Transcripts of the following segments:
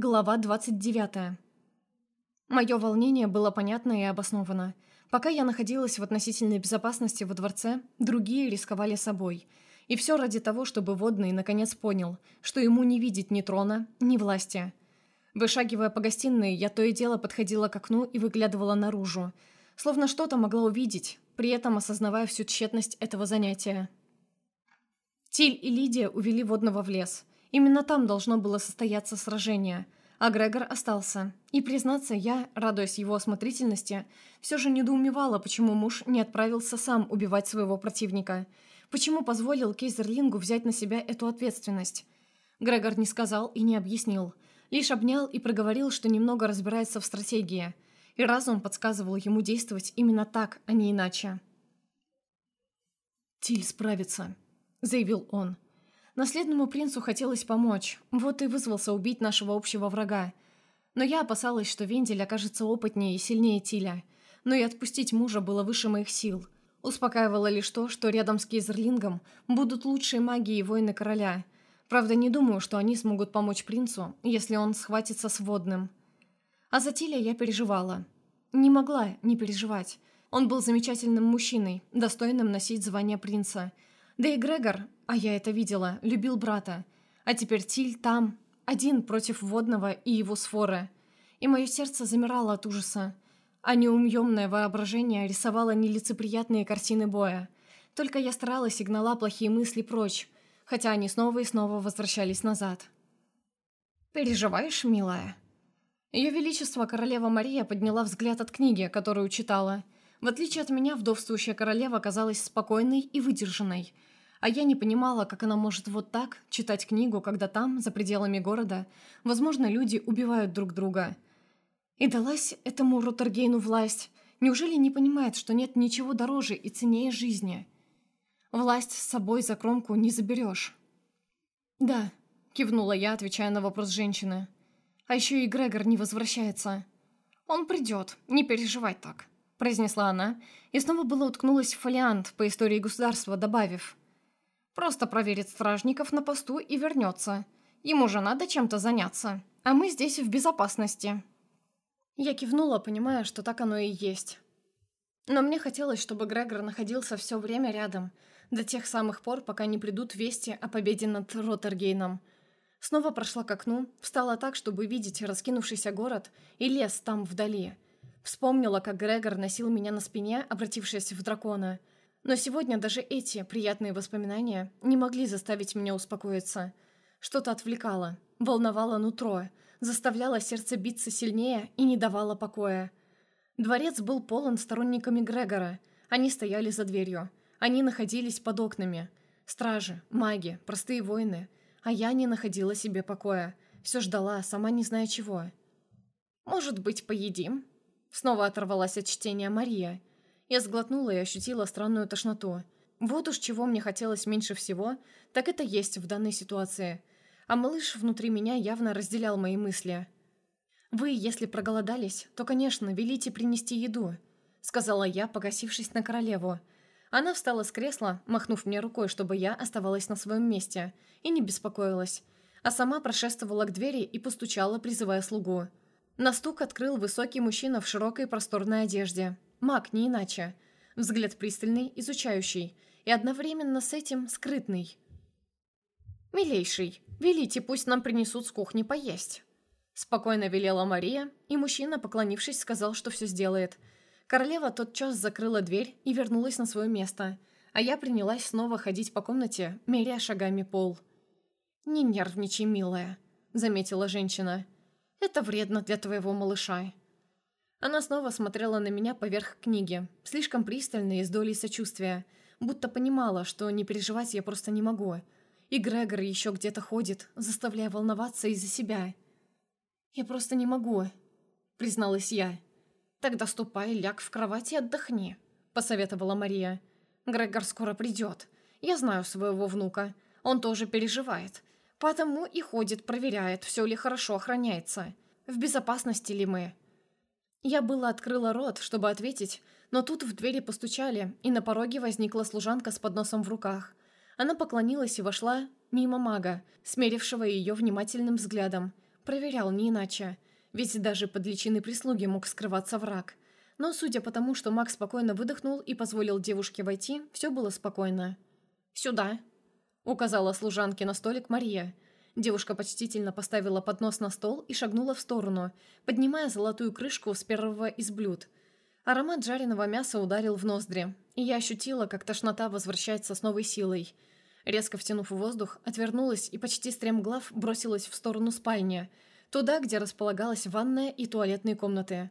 Глава 29. Мое волнение было понятно и обосновано. Пока я находилась в относительной безопасности во дворце, другие рисковали собой. И все ради того, чтобы Водный наконец понял, что ему не видеть ни трона, ни власти. Вышагивая по гостиной, я то и дело подходила к окну и выглядывала наружу, словно что-то могла увидеть, при этом осознавая всю тщетность этого занятия. Тиль и Лидия увели Водного в лес – Именно там должно было состояться сражение, а Грегор остался. И, признаться, я, радуясь его осмотрительности, все же недоумевала, почему муж не отправился сам убивать своего противника. Почему позволил Кейзерлингу взять на себя эту ответственность? Грегор не сказал и не объяснил. Лишь обнял и проговорил, что немного разбирается в стратегии. И разум подсказывал ему действовать именно так, а не иначе. «Тиль справится», — заявил он. Наследному принцу хотелось помочь, вот и вызвался убить нашего общего врага. Но я опасалась, что Вендель окажется опытнее и сильнее Тиля. Но и отпустить мужа было выше моих сил. Успокаивало лишь то, что рядом с Кейзерлингом будут лучшие маги и воины короля. Правда, не думаю, что они смогут помочь принцу, если он схватится с водным. А за Тиля я переживала. Не могла не переживать. Он был замечательным мужчиной, достойным носить звание принца. Да и Грегор, а я это видела, любил брата. А теперь Тиль там, один против Водного и его сфоры. И мое сердце замирало от ужаса. А неумъемное воображение рисовало нелицеприятные картины боя. Только я старалась и гнала плохие мысли прочь, хотя они снова и снова возвращались назад. «Переживаешь, милая?» Ее Величество Королева Мария подняла взгляд от книги, которую читала. В отличие от меня, вдовствующая королева казалась спокойной и выдержанной – а я не понимала, как она может вот так читать книгу, когда там, за пределами города, возможно, люди убивают друг друга. И далась этому Ротергейну власть. Неужели не понимает, что нет ничего дороже и ценнее жизни? Власть с собой за кромку не заберешь. «Да», — кивнула я, отвечая на вопрос женщины. «А еще и Грегор не возвращается». «Он придет, не переживай так», — произнесла она, и снова было уткнулась в фолиант по истории государства, добавив — Просто проверит стражников на посту и вернется. Ему же надо чем-то заняться. А мы здесь в безопасности». Я кивнула, понимая, что так оно и есть. Но мне хотелось, чтобы Грегор находился все время рядом, до тех самых пор, пока не придут вести о победе над Роттергейном. Снова прошла к окну, встала так, чтобы видеть раскинувшийся город и лес там вдали. Вспомнила, как Грегор носил меня на спине, обратившись в дракона – но сегодня даже эти приятные воспоминания не могли заставить меня успокоиться. Что-то отвлекало, волновало нутро, заставляло сердце биться сильнее и не давало покоя. Дворец был полон сторонниками Грегора. Они стояли за дверью. Они находились под окнами. Стражи, маги, простые воины. А я не находила себе покоя. Все ждала, сама не зная чего. «Может быть, поедим?» Снова оторвалась от чтения Мария я сглотнула и ощутила странную тошноту. Вот уж чего мне хотелось меньше всего, так это есть в данной ситуации. А малыш внутри меня явно разделял мои мысли. «Вы, если проголодались, то, конечно, велите принести еду», — сказала я, погасившись на королеву. Она встала с кресла, махнув мне рукой, чтобы я оставалась на своем месте, и не беспокоилась, а сама прошествовала к двери и постучала, призывая слугу. На стук открыл высокий мужчина в широкой просторной одежде. Маг, не иначе. Взгляд пристальный, изучающий, и одновременно с этим скрытный. «Милейший, велите, пусть нам принесут с кухни поесть». Спокойно велела Мария, и мужчина, поклонившись, сказал, что все сделает. Королева тотчас закрыла дверь и вернулась на свое место, а я принялась снова ходить по комнате, меряя шагами пол. «Не нервничай, милая», — заметила женщина. «Это вредно для твоего малыша». Она снова смотрела на меня поверх книги, слишком пристально и с долей сочувствия, будто понимала, что не переживать я просто не могу. И Грегор еще где-то ходит, заставляя волноваться из-за себя. «Я просто не могу», — призналась я. «Тогда ступай, ляг в кровать и отдохни», — посоветовала Мария. «Грегор скоро придет. Я знаю своего внука. Он тоже переживает. Потому и ходит, проверяет, все ли хорошо охраняется. В безопасности ли мы». Я было открыла рот, чтобы ответить, но тут в двери постучали, и на пороге возникла служанка с подносом в руках. Она поклонилась и вошла мимо мага, смерившего ее внимательным взглядом, проверял не иначе. Ведь даже под личиной прислуги мог скрываться враг. Но судя по тому, что Макс спокойно выдохнул и позволил девушке войти, все было спокойно. «Сюда», — указала служанке на столик Мария. Девушка почтительно поставила поднос на стол и шагнула в сторону, поднимая золотую крышку с первого из блюд. Аромат жареного мяса ударил в ноздри, и я ощутила, как тошнота возвращается с новой силой. Резко втянув воздух, отвернулась и почти стремглав бросилась в сторону спальни, туда, где располагалась ванная и туалетные комнаты.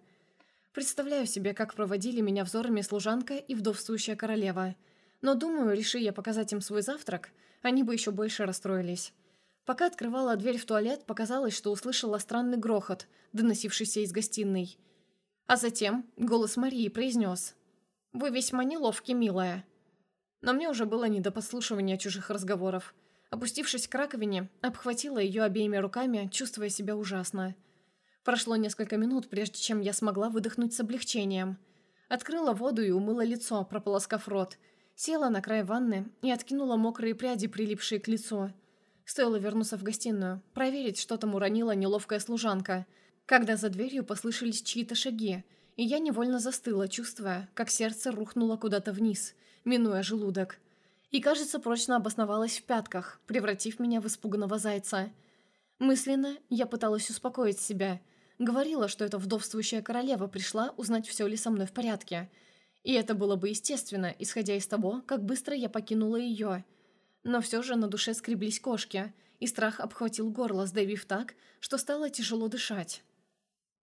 Представляю себе, как проводили меня взорами служанка и вдовствующая королева. Но думаю, реши я показать им свой завтрак, они бы еще больше расстроились. Пока открывала дверь в туалет, показалось, что услышала странный грохот, доносившийся из гостиной. А затем голос Марии произнес «Вы весьма неловки, милая». Но мне уже было не до послушивания чужих разговоров. Опустившись к раковине, обхватила ее обеими руками, чувствуя себя ужасно. Прошло несколько минут, прежде чем я смогла выдохнуть с облегчением. Открыла воду и умыла лицо, прополоскав рот. Села на край ванны и откинула мокрые пряди, прилипшие к лицу. Стоило вернуться в гостиную, проверить, что там уронила неловкая служанка, когда за дверью послышались чьи-то шаги, и я невольно застыла, чувствуя, как сердце рухнуло куда-то вниз, минуя желудок. И, кажется, прочно обосновалось в пятках, превратив меня в испуганного зайца. Мысленно я пыталась успокоить себя – Говорила, что эта вдовствующая королева пришла узнать, все ли со мной в порядке. И это было бы естественно, исходя из того, как быстро я покинула ее. Но все же на душе скреблись кошки, и страх обхватил горло, сдавив так, что стало тяжело дышать.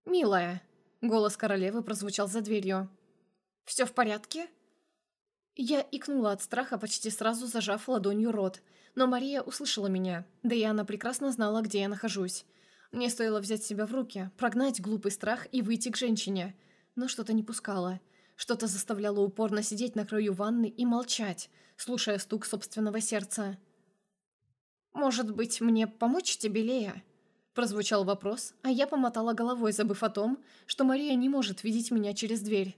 «Милая», — голос королевы прозвучал за дверью. «Все в порядке?» Я икнула от страха, почти сразу зажав ладонью рот, но Мария услышала меня, да и она прекрасно знала, где я нахожусь. Мне стоило взять себя в руки, прогнать глупый страх и выйти к женщине. Но что-то не пускало. Что-то заставляло упорно сидеть на краю ванны и молчать, слушая стук собственного сердца. «Может быть, мне помочь тебе, Лея?» Прозвучал вопрос, а я помотала головой, забыв о том, что Мария не может видеть меня через дверь.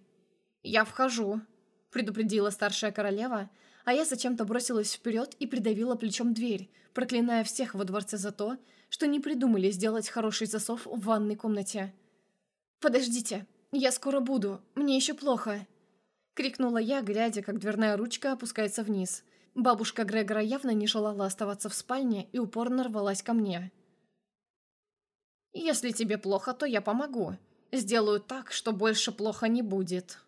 «Я вхожу», — предупредила старшая королева, а я зачем-то бросилась вперед и придавила плечом дверь, проклиная всех во дворце за то, что не придумали сделать хороший засов в ванной комнате. «Подождите, я скоро буду, мне еще плохо!» Крикнула я, глядя, как дверная ручка опускается вниз. Бабушка Грегора явно не желала оставаться в спальне и упорно рвалась ко мне. «Если тебе плохо, то я помогу. Сделаю так, что больше плохо не будет»,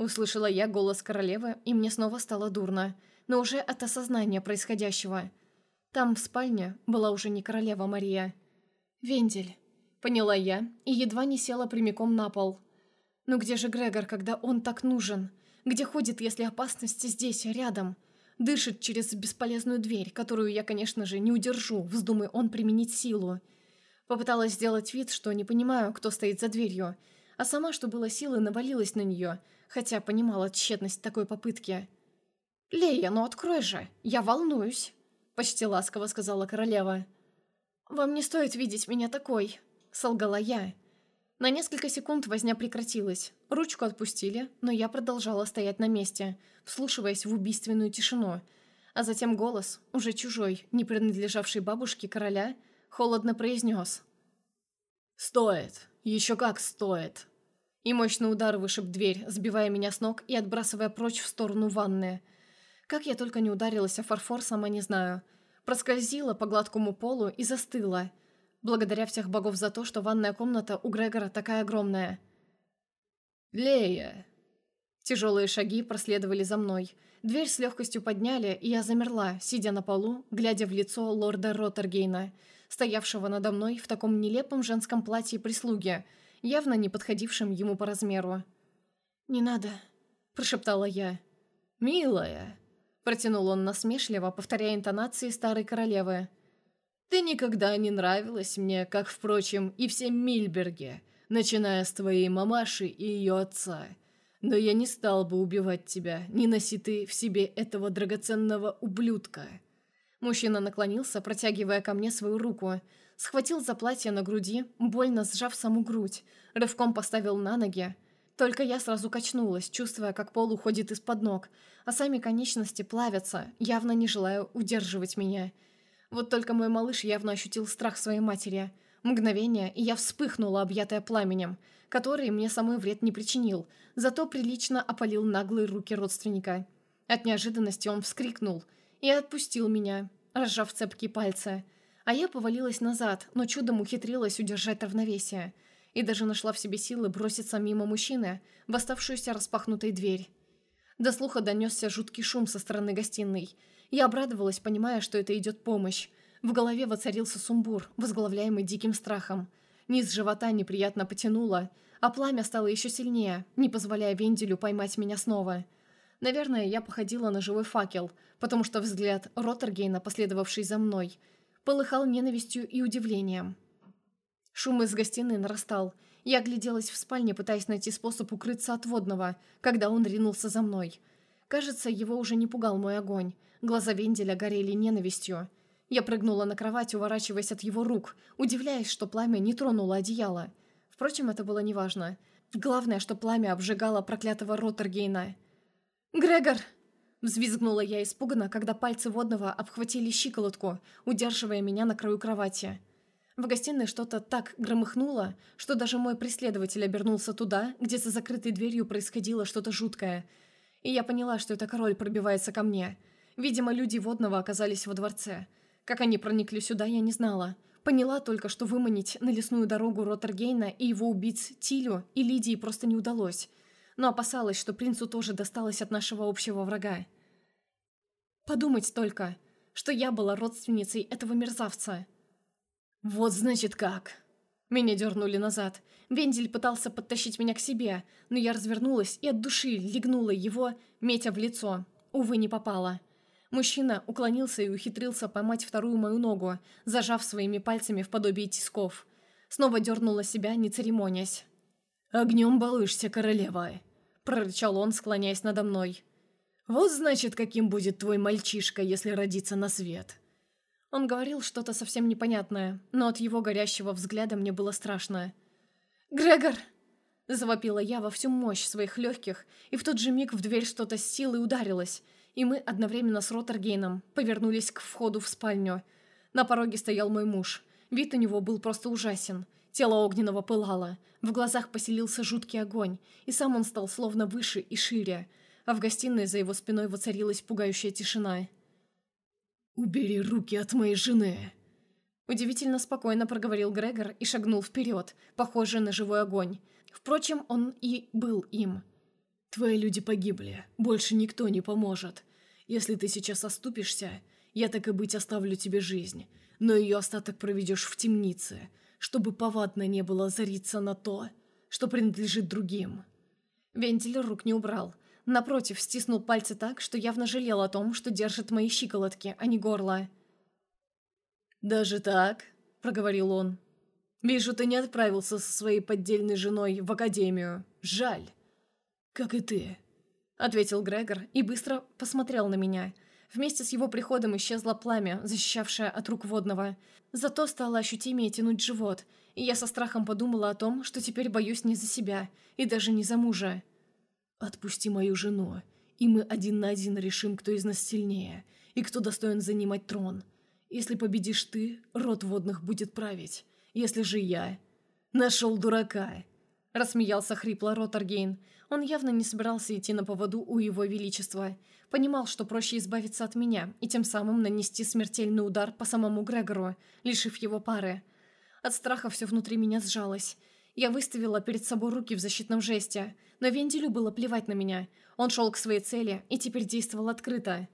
Услышала я голос королевы, и мне снова стало дурно, но уже от осознания происходящего. Там, в спальне, была уже не королева Мария. «Вендель», — поняла я, и едва не села прямиком на пол. «Ну где же Грегор, когда он так нужен? Где ходит, если опасность здесь, рядом?» Дышит через бесполезную дверь, которую я, конечно же, не удержу, вздумай он применить силу. Попыталась сделать вид, что не понимаю, кто стоит за дверью, а сама, что было силы, навалилась на нее, хотя понимала тщетность такой попытки. «Лея, ну открой же! Я волнуюсь!» — почти ласково сказала королева. «Вам не стоит видеть меня такой!» — солгала я. На несколько секунд возня прекратилась. Ручку отпустили, но я продолжала стоять на месте, вслушиваясь в убийственную тишину. А затем голос, уже чужой, не принадлежавший бабушке короля, холодно произнес. «Стоит! Еще как стоит!» И мощный удар вышиб дверь, сбивая меня с ног и отбрасывая прочь в сторону ванны. Как я только не ударилась о фарфор, сама не знаю. Проскользила по гладкому полу и застыла. Благодаря всех богов за то, что ванная комната у Грегора такая огромная. «Лея!» Тяжелые шаги проследовали за мной. Дверь с легкостью подняли, и я замерла, сидя на полу, глядя в лицо лорда Роттергейна, стоявшего надо мной в таком нелепом женском платье прислуги – явно не подходившим ему по размеру. «Не надо», – прошептала я. «Милая», – протянул он насмешливо, повторяя интонации старой королевы. «Ты никогда не нравилась мне, как, впрочем, и все Мильберги, начиная с твоей мамаши и ее отца. Но я не стал бы убивать тебя, не носи ты в себе этого драгоценного ублюдка». Мужчина наклонился, протягивая ко мне свою руку – схватил за платье на груди, больно сжав саму грудь, рывком поставил на ноги. Только я сразу качнулась, чувствуя, как пол уходит из-под ног, а сами конечности плавятся, явно не желая удерживать меня. Вот только мой малыш явно ощутил страх своей матери. Мгновение, и я вспыхнула, объятая пламенем, который мне самой вред не причинил, зато прилично опалил наглые руки родственника. От неожиданности он вскрикнул и отпустил меня, разжав цепкие пальцы. А я повалилась назад, но чудом ухитрилась удержать равновесие. И даже нашла в себе силы броситься мимо мужчины в оставшуюся распахнутой дверь. До слуха донесся жуткий шум со стороны гостиной. Я обрадовалась, понимая, что это идет помощь. В голове воцарился сумбур, возглавляемый диким страхом. Низ живота неприятно потянуло, а пламя стало еще сильнее, не позволяя Венделю поймать меня снова. Наверное, я походила на живой факел, потому что взгляд Роттергейна, последовавший за мной, полыхал ненавистью и удивлением. Шум из гостиной нарастал. Я огляделась в спальне, пытаясь найти способ укрыться от водного, когда он ринулся за мной. Кажется, его уже не пугал мой огонь. Глаза Венделя горели ненавистью. Я прыгнула на кровать, уворачиваясь от его рук, удивляясь, что пламя не тронуло одеяло. Впрочем, это было неважно. Главное, что пламя обжигало проклятого Роттергейна. «Грегор!» Взвизгнула я испуганно, когда пальцы водного обхватили щиколотку, удерживая меня на краю кровати. В гостиной что-то так громыхнуло, что даже мой преследователь обернулся туда, где за закрытой дверью происходило что-то жуткое. И я поняла, что это король пробивается ко мне. Видимо, люди водного оказались во дворце. Как они проникли сюда, я не знала. Поняла только, что выманить на лесную дорогу Роттергейна и его убийц Тилю и Лидии просто не удалось но опасалась, что принцу тоже досталось от нашего общего врага. Подумать только, что я была родственницей этого мерзавца. «Вот значит как!» Меня дернули назад. Вендель пытался подтащить меня к себе, но я развернулась и от души легнула его, метя в лицо. Увы, не попала. Мужчина уклонился и ухитрился поймать вторую мою ногу, зажав своими пальцами в подобие тисков. Снова дернула себя, не церемонясь. «Огнем балуешься, королева!» — прорычал он, склоняясь надо мной. «Вот значит, каким будет твой мальчишка, если родится на свет». Он говорил что-то совсем непонятное, но от его горящего взгляда мне было страшно. «Грегор!» — завопила я во всю мощь своих легких, и в тот же миг в дверь что-то с силой ударилось, и мы одновременно с Роттергейном повернулись к входу в спальню. На пороге стоял мой муж. Вид у него был просто ужасен — Тело огненного пылало, в глазах поселился жуткий огонь, и сам он стал словно выше и шире, а в гостиной за его спиной воцарилась пугающая тишина. «Убери руки от моей жены!» Удивительно спокойно проговорил Грегор и шагнул вперед, похожий на живой огонь. Впрочем, он и был им. «Твои люди погибли, больше никто не поможет. Если ты сейчас оступишься, я так и быть оставлю тебе жизнь, но ее остаток проведешь в темнице, чтобы повадно не было зариться на то, что принадлежит другим. Вентиль рук не убрал. Напротив, стиснул пальцы так, что явно жалел о том, что держит мои щиколотки, а не горло. «Даже так?» – проговорил он. «Вижу, ты не отправился со своей поддельной женой в академию. Жаль». «Как и ты», – ответил Грегор и быстро посмотрел на меня – Вместе с его приходом исчезло пламя, защищавшее от рук водного. Зато стало ощутимее тянуть живот, и я со страхом подумала о том, что теперь боюсь не за себя, и даже не за мужа. «Отпусти мою жену, и мы один на один решим, кто из нас сильнее, и кто достоин занимать трон. Если победишь ты, род водных будет править. Если же я... Нашел дурака!» Рассмеялся хрипло Ротаргейн. Он явно не собирался идти на поводу у его величества. Понимал, что проще избавиться от меня и тем самым нанести смертельный удар по самому Грегору, лишив его пары. От страха все внутри меня сжалось. Я выставила перед собой руки в защитном жесте, но Венделю было плевать на меня. Он шел к своей цели и теперь действовал открыто.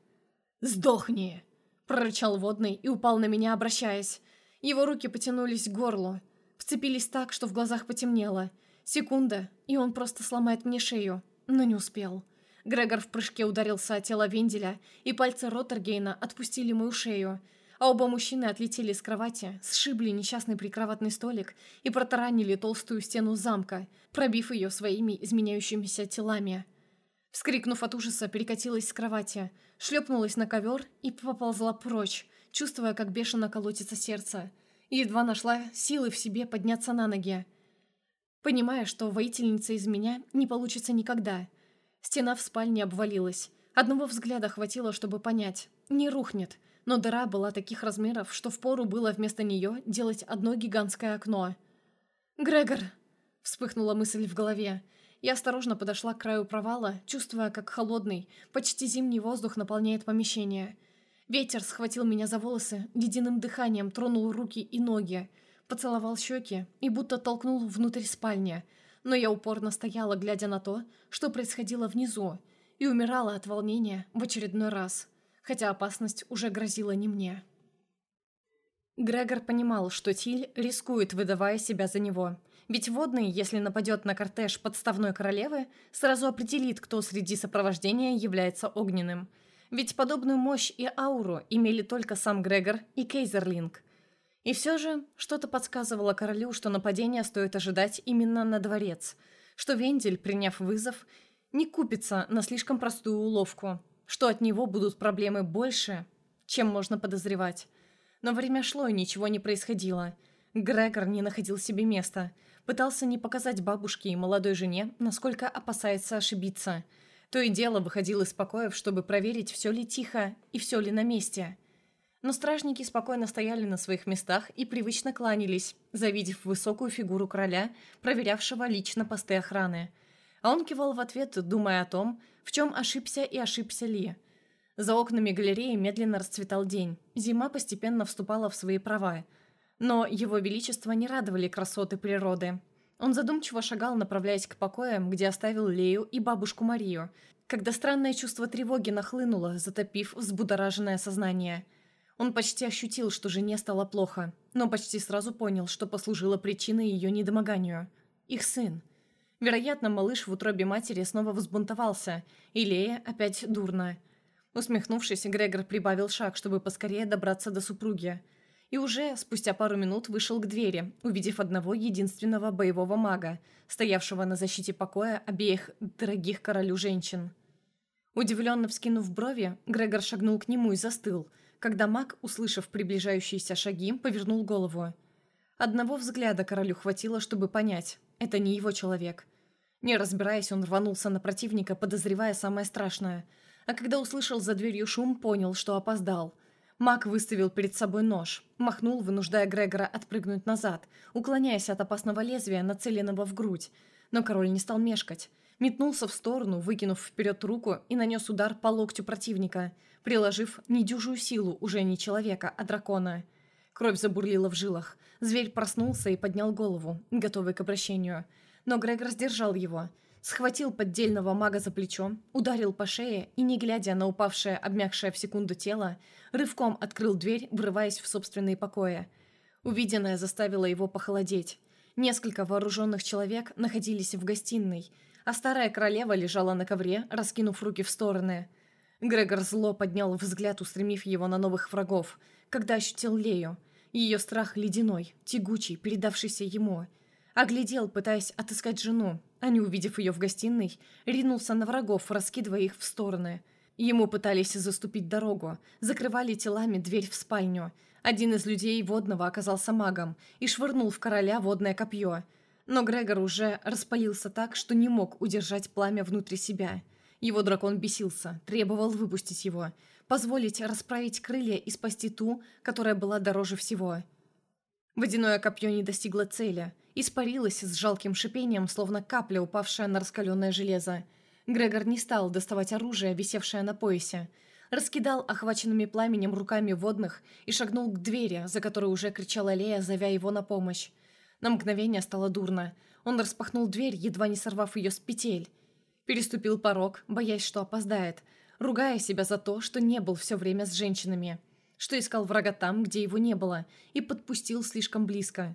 «Сдохни!» – прорычал водный и упал на меня, обращаясь. Его руки потянулись к горлу, вцепились так, что в глазах потемнело – Секунда, и он просто сломает мне шею, но не успел. Грегор в прыжке ударился о тело Венделя, и пальцы Роттергейна отпустили мою шею, а оба мужчины отлетели с кровати, сшибли несчастный прикроватный столик и протаранили толстую стену замка, пробив ее своими изменяющимися телами. Вскрикнув от ужаса, перекатилась с кровати, шлепнулась на ковер и поползла прочь, чувствуя, как бешено колотится сердце, едва нашла силы в себе подняться на ноги понимая, что воительница из меня не получится никогда. Стена в спальне обвалилась. Одного взгляда хватило, чтобы понять. Не рухнет, но дыра была таких размеров, что впору было вместо нее делать одно гигантское окно. «Грегор!» — вспыхнула мысль в голове. Я осторожно подошла к краю провала, чувствуя, как холодный, почти зимний воздух наполняет помещение. Ветер схватил меня за волосы, ледяным дыханием тронул руки и ноги, поцеловал щеки и будто толкнул внутрь спальни. Но я упорно стояла, глядя на то, что происходило внизу, и умирала от волнения в очередной раз, хотя опасность уже грозила не мне. Грегор понимал, что Тиль рискует, выдавая себя за него. Ведь водный, если нападет на кортеж подставной королевы, сразу определит, кто среди сопровождения является огненным. Ведь подобную мощь и ауру имели только сам Грегор и Кейзерлинг. И все же что-то подсказывало королю, что нападение стоит ожидать именно на дворец, что Вендель, приняв вызов, не купится на слишком простую уловку, что от него будут проблемы больше, чем можно подозревать. Но время шло, и ничего не происходило. Грегор не находил себе места. Пытался не показать бабушке и молодой жене, насколько опасается ошибиться. То и дело выходил из покоев, чтобы проверить, все ли тихо и все ли на месте – но стражники спокойно стояли на своих местах и привычно кланялись, завидев высокую фигуру короля, проверявшего лично посты охраны. А он кивал в ответ, думая о том, в чем ошибся и ошибся ли. За окнами галереи медленно расцветал день. Зима постепенно вступала в свои права. Но его величество не радовали красоты природы. Он задумчиво шагал, направляясь к покоям, где оставил Лею и бабушку Марию, когда странное чувство тревоги нахлынуло, затопив взбудораженное сознание – он почти ощутил, что жене стало плохо, но почти сразу понял, что послужило причиной ее недомоганию. Их сын. Вероятно, малыш в утробе матери снова взбунтовался, и Лея опять дурно. Усмехнувшись, Грегор прибавил шаг, чтобы поскорее добраться до супруги. И уже спустя пару минут вышел к двери, увидев одного единственного боевого мага, стоявшего на защите покоя обеих дорогих королю женщин. Удивленно вскинув брови, Грегор шагнул к нему и застыл – когда маг, услышав приближающиеся шаги, повернул голову. Одного взгляда королю хватило, чтобы понять, это не его человек. Не разбираясь, он рванулся на противника, подозревая самое страшное. А когда услышал за дверью шум, понял, что опоздал. Маг выставил перед собой нож, махнул, вынуждая Грегора отпрыгнуть назад, уклоняясь от опасного лезвия, нацеленного в грудь. Но король не стал мешкать. Метнулся в сторону, выкинув вперед руку и нанес удар по локтю противника – приложив недюжую силу уже не человека, а дракона. Кровь забурлила в жилах. Зверь проснулся и поднял голову, готовый к обращению. Но Грегор сдержал его. Схватил поддельного мага за плечо, ударил по шее и, не глядя на упавшее, обмякшее в секунду тело, рывком открыл дверь, врываясь в собственные покои. Увиденное заставило его похолодеть. Несколько вооруженных человек находились в гостиной, а старая королева лежала на ковре, раскинув руки в стороны – Грегор зло поднял взгляд, устремив его на новых врагов, когда ощутил Лею. Ее страх ледяной, тягучий, передавшийся ему. Оглядел, пытаясь отыскать жену, а не увидев ее в гостиной, ринулся на врагов, раскидывая их в стороны. Ему пытались заступить дорогу, закрывали телами дверь в спальню. Один из людей водного оказался магом и швырнул в короля водное копье. Но Грегор уже распалился так, что не мог удержать пламя внутри себя – его дракон бесился, требовал выпустить его, позволить расправить крылья и спасти ту, которая была дороже всего. Водяное копье не достигло цели, испарилось с жалким шипением, словно капля, упавшая на раскаленное железо. Грегор не стал доставать оружие, висевшее на поясе. Раскидал охваченными пламенем руками водных и шагнул к двери, за которой уже кричала Лея, зовя его на помощь. На мгновение стало дурно. Он распахнул дверь, едва не сорвав ее с петель. Переступил порог, боясь, что опоздает, ругая себя за то, что не был все время с женщинами, что искал врага там, где его не было, и подпустил слишком близко.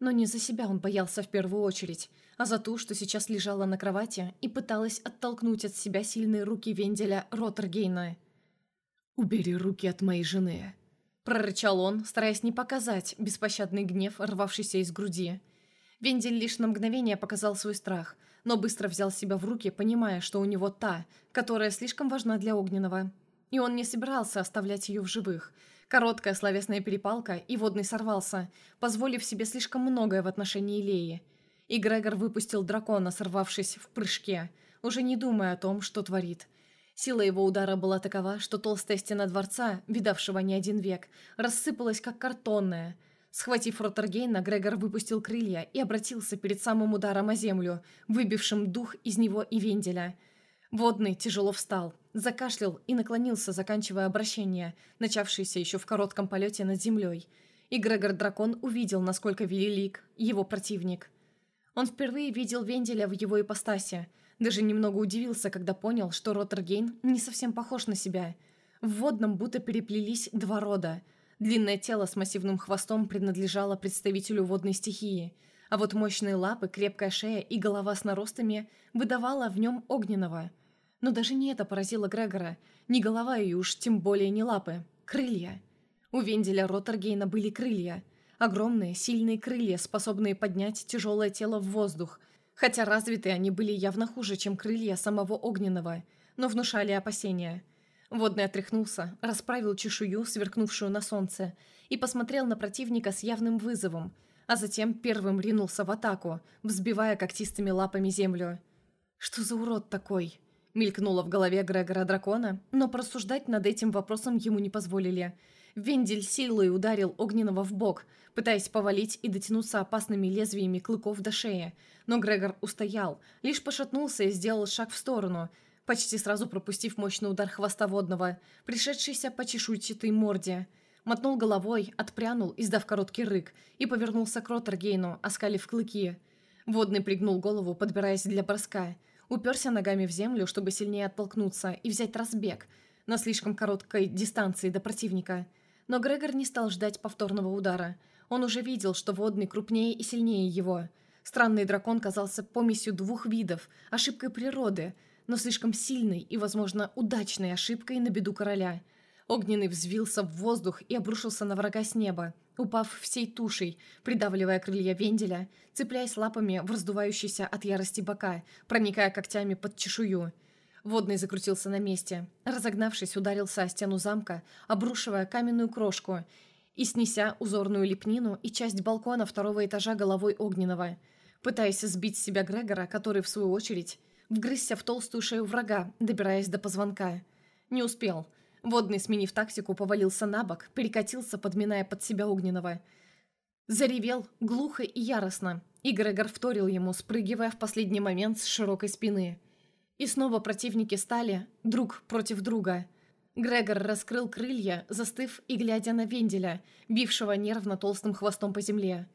Но не за себя он боялся в первую очередь, а за ту, что сейчас лежала на кровати и пыталась оттолкнуть от себя сильные руки Венделя Роттергейна. «Убери руки от моей жены», — прорычал он, стараясь не показать беспощадный гнев, рвавшийся из груди. Вендель лишь на мгновение показал свой страх — но быстро взял себя в руки, понимая, что у него та, которая слишком важна для Огненного. И он не собирался оставлять ее в живых. Короткая словесная перепалка, и Водный сорвался, позволив себе слишком многое в отношении Леи. И Грегор выпустил дракона, сорвавшись в прыжке, уже не думая о том, что творит. Сила его удара была такова, что толстая стена дворца, видавшего не один век, рассыпалась как картонная. Схватив Ротергейна, Грегор выпустил крылья и обратился перед самым ударом о землю, выбившим дух из него и Венделя. Водный тяжело встал, закашлял и наклонился, заканчивая обращение, начавшееся еще в коротком полете над землей. И Грегор-дракон увидел, насколько велик его противник. Он впервые видел Венделя в его ипостаси – даже немного удивился, когда понял, что Роттергейн не совсем похож на себя. В водном будто переплелись два рода. Длинное тело с массивным хвостом принадлежало представителю водной стихии, а вот мощные лапы, крепкая шея и голова с наростами выдавала в нем огненного. Но даже не это поразило Грегора. Не голова и уж тем более не лапы. Крылья. У Венделя Роттергейна были крылья. Огромные, сильные крылья, способные поднять тяжелое тело в воздух – Хотя развитые они были явно хуже, чем крылья самого огненного, но внушали опасения. Водный отряхнулся, расправил чешую, сверкнувшую на солнце, и посмотрел на противника с явным вызовом, а затем первым ринулся в атаку, взбивая когтистыми лапами землю. «Что за урод такой?» Мелькнуло в голове Грегора Дракона, но просуждать над этим вопросом ему не позволили – Вендель силой ударил огненного в бок, пытаясь повалить и дотянуться опасными лезвиями клыков до шеи. Но Грегор устоял, лишь пошатнулся и сделал шаг в сторону, почти сразу пропустив мощный удар хвоста водного, пришедшийся по чешуйчатой морде. Мотнул головой, отпрянул, издав короткий рык, и повернулся к Роттергейну, оскалив клыки. Водный пригнул голову, подбираясь для броска. Уперся ногами в землю, чтобы сильнее оттолкнуться и взять разбег на слишком короткой дистанции до противника – но Грегор не стал ждать повторного удара. Он уже видел, что водный крупнее и сильнее его. Странный дракон казался помесью двух видов, ошибкой природы, но слишком сильной и, возможно, удачной ошибкой на беду короля. Огненный взвился в воздух и обрушился на врага с неба, упав всей тушей, придавливая крылья венделя, цепляясь лапами в раздувающийся от ярости бока, проникая когтями под чешую – Водный закрутился на месте. Разогнавшись, ударился о стену замка, обрушивая каменную крошку и снеся узорную лепнину и часть балкона второго этажа головой огненного, пытаясь сбить с себя Грегора, который, в свою очередь, вгрызся в толстую шею врага, добираясь до позвонка. Не успел. Водный, сменив тактику, повалился на бок, перекатился, подминая под себя огненного. Заревел глухо и яростно, и Грегор вторил ему, спрыгивая в последний момент с широкой спины – и снова противники стали друг против друга. Грегор раскрыл крылья, застыв и глядя на Венделя, бившего нервно толстым хвостом по земле.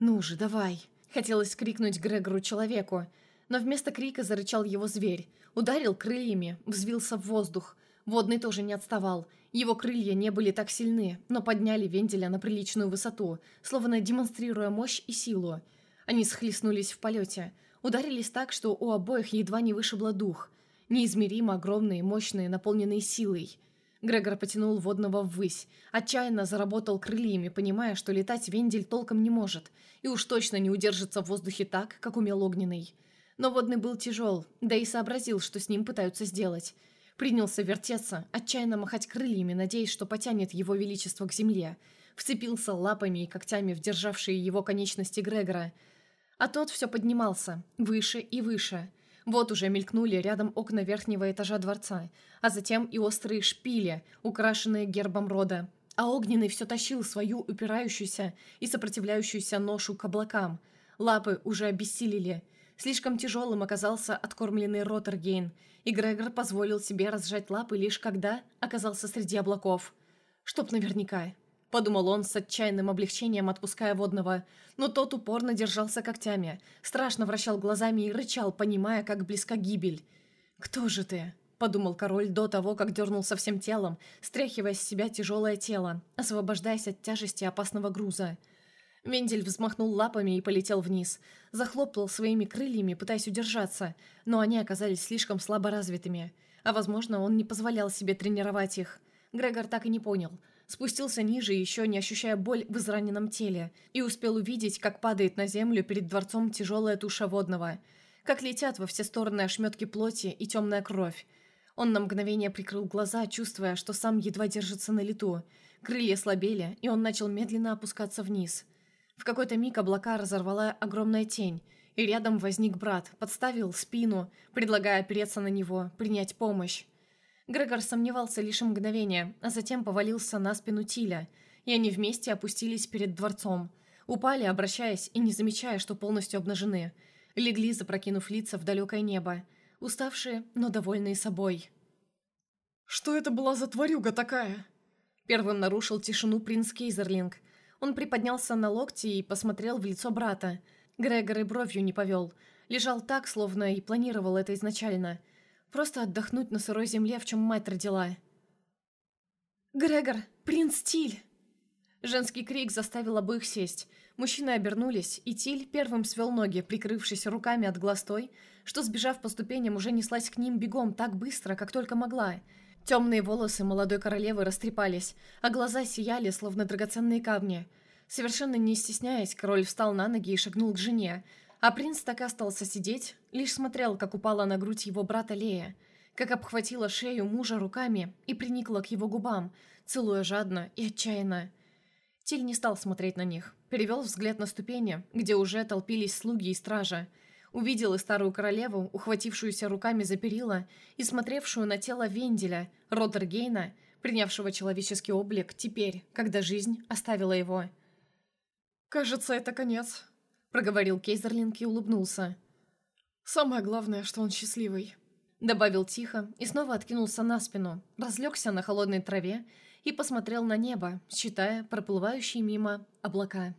«Ну же, давай!» Хотелось крикнуть Грегору-человеку, но вместо крика зарычал его зверь, ударил крыльями, взвился в воздух. Водный тоже не отставал. Его крылья не были так сильны, но подняли Венделя на приличную высоту, словно демонстрируя мощь и силу. Они схлестнулись в полете – Ударились так, что у обоих едва не вышибло дух. Неизмеримо огромные, мощные, наполненные силой. Грегор потянул водного ввысь, отчаянно заработал крыльями, понимая, что летать Вендель толком не может, и уж точно не удержится в воздухе так, как умел огненный. Но водный был тяжел, да и сообразил, что с ним пытаются сделать. Принялся вертеться, отчаянно махать крыльями, надеясь, что потянет его величество к земле. Вцепился лапами и когтями в державшие его конечности Грегора – а тот все поднимался, выше и выше. Вот уже мелькнули рядом окна верхнего этажа дворца, а затем и острые шпили, украшенные гербом рода. А огненный все тащил свою упирающуюся и сопротивляющуюся ношу к облакам. Лапы уже обессилели. Слишком тяжелым оказался откормленный Роттергейн, и Грегор позволил себе разжать лапы лишь когда оказался среди облаков. Чтоб наверняка. Подумал он с отчаянным облегчением, отпуская водного. Но тот упорно держался когтями, страшно вращал глазами и рычал, понимая, как близка гибель. «Кто же ты?» – подумал король до того, как дернулся всем телом, стряхивая с себя тяжелое тело, освобождаясь от тяжести опасного груза. Вендель взмахнул лапами и полетел вниз. Захлопал своими крыльями, пытаясь удержаться, но они оказались слишком слабо развитыми. А возможно, он не позволял себе тренировать их. Грегор так и не понял – спустился ниже, еще не ощущая боль в израненном теле, и успел увидеть, как падает на землю перед дворцом тяжелая туша водного, как летят во все стороны ошметки плоти и темная кровь. Он на мгновение прикрыл глаза, чувствуя, что сам едва держится на лету. Крылья слабели, и он начал медленно опускаться вниз. В какой-то миг облака разорвала огромная тень, и рядом возник брат, подставил спину, предлагая опереться на него, принять помощь. Грегор сомневался лишь мгновение, а затем повалился на спину Тиля, и они вместе опустились перед дворцом. Упали, обращаясь и не замечая, что полностью обнажены. Легли, запрокинув лица в далекое небо. Уставшие, но довольные собой. «Что это была за тварюга такая?» Первым нарушил тишину принц Кейзерлинг. Он приподнялся на локти и посмотрел в лицо брата. Грегор и бровью не повел. Лежал так, словно и планировал это изначально. Просто отдохнуть на сырой земле, в чем мать родила. «Грегор! Принц Тиль!» Женский крик заставил обоих сесть. Мужчины обернулись, и Тиль первым свел ноги, прикрывшись руками от глаз той, что, сбежав по ступеням, уже неслась к ним бегом так быстро, как только могла. Темные волосы молодой королевы растрепались, а глаза сияли, словно драгоценные камни. Совершенно не стесняясь, король встал на ноги и шагнул к жене, а принц так и остался сидеть, лишь смотрел, как упала на грудь его брата Лея, как обхватила шею мужа руками и приникла к его губам, целуя жадно и отчаянно. Тиль не стал смотреть на них. Перевел взгляд на ступени, где уже толпились слуги и стража. Увидел и старую королеву, ухватившуюся руками за перила и смотревшую на тело Венделя, Ротергейна, принявшего человеческий облик теперь, когда жизнь оставила его. «Кажется, это конец», — проговорил Кейзерлинг и улыбнулся. «Самое главное, что он счастливый», — добавил тихо и снова откинулся на спину, разлегся на холодной траве и посмотрел на небо, считая проплывающие мимо облака.